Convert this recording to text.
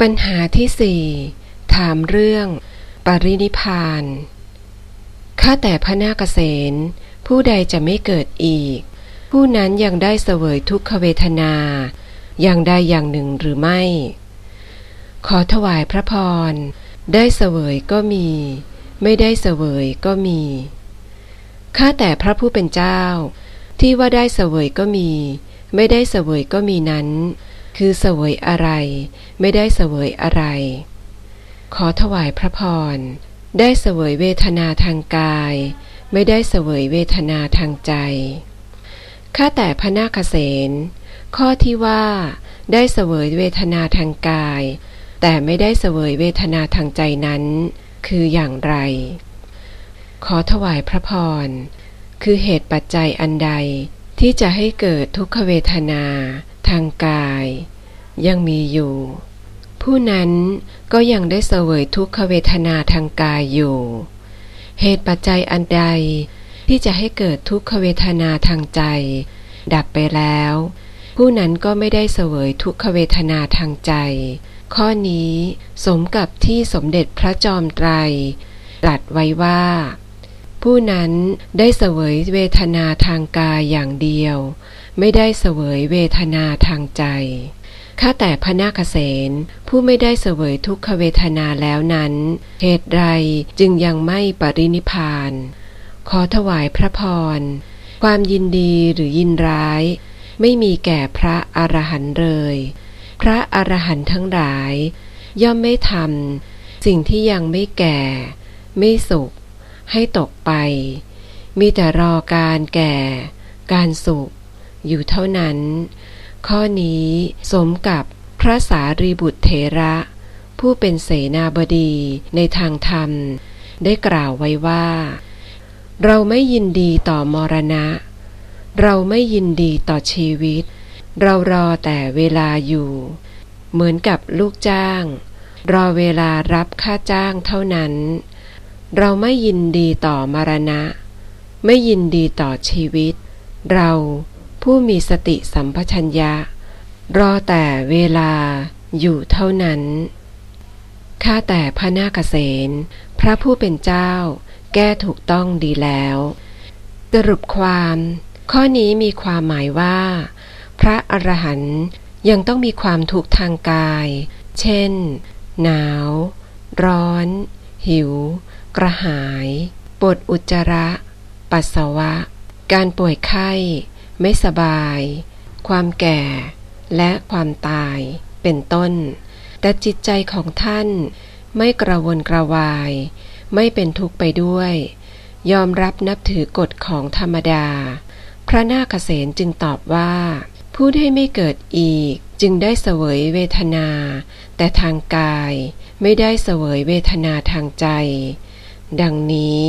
ปัญหาที่สี่ถามเรื่อง ปรินิพานข้าแต่พระนาคเษนผู้ใดจะไม่เกิดอีก ผู้นั้นยังได้เสวยทุกขเวทนาอย่างใดอย่างหนึ่งหรือไม่ ขอถวายพระพร ได้เสวยก็มี ไม่ได้เสวยก็มี ข้าแต่พระผู้เป็นเจ้า ที่ว่าได้เสวยก็มี ไม่ได้เสวยก็มีนั้น คือเสวยอะไรไม่ได้เสวยอะไร ขอถวายพระพร ได้เสวยเวทนาทางกาย ไม่ได้เสวยเวทนาทางใจ ข้าแต่พระนาคเษนข้อที่ว่า ได้เสวยเวทนาทางกาย แต่ไม่ได้เสวยเวทนาทางใจนั้น คืออย่างไร ขอถวายพระพร คือเหตุปัจจัยอันใดที่จะให้เกิดทุกขเวทนา ทางกาย ยังมีอยู่ ผู้นั้นก็ยังได้เสวยทุกขเวทนาทางกายอยู่ เหตุปัจจัยอันใดที่จะให้เกิดทุกขเวทนาทางใจ ดับไปแล้ว ผู้นั้นก็ไม่ได้เสวยทุกขเวทนาทางใจ ข้อนี้สมกับที่สมเด็จพระจอมไตรตรัสไว้ว่า ผู้นั้นได้เสวยเวทนาทางกายอย่างเดียว ไม่ได้เสวยเวทนาทางใจ ข้าแต่พระนาคเษนผู้ไม่ได้เสวยทุกขเวทนาแล้วนั้น เหตุไรจึงยังไม่ปรินิพาน ขอถวายพระพร ความยินดีหรือยินร้าย ไม่มีแก่พระอรหันต์เลย พระอรหันต์ทั้งหลาย ย่อมไม่ทำสิ่งที่ยังไม่แก่ ไม่สุข ให้ตกไป มีแต่รอการแก่ การสุข อยู่เท่านั้น ข้อนี้สมกับพระสารีบุตรเถระ ผู้เป็นเสนาบดีในทางธรรม ได้กล่าวไว้ว่า เราไม่ยินดีต่อมรณะ เราไม่ยินดีต่อชีวิต เรารอแต่เวลาอยู่ เหมือนกับลูกจ้าง รอเวลารับค่าจ้างเท่านั้น เราไม่ยินดีต่อมรณะ ไม่ยินดีต่อชีวิต เรา ผู้มีสติสัมปชัญญะ รอแต่เวลาอยู่เท่านั้น ข้าแต่พระนาคเษนพระผู้เป็นเจ้า แก้ถูกต้องดีแล้ว สรุปความ ข้อนี้มีความหมายว่า พระอรหันต์ยังต้องมีความทุกข์ทางกาย เช่น หนาว ร้อน หิว กระหาย ปวดอุจจาระ ปัสสาวะ การป่วยไข้ ไม่สบาย ความแก่ และความตายเป็นต้น แต่จิตใจของท่านไม่กระวนกระวาย ไม่เป็นทุกข์ไปด้วย ยอมรับนับถือกฎของธรรมดา พระนาคเษนจึงตอบว่า ผู้ให้ไม่เกิดอีกจึงได้เสวยเวทนา แต่ทางกายไม่ได้เสวยเวทนาทางใจ ดังนี้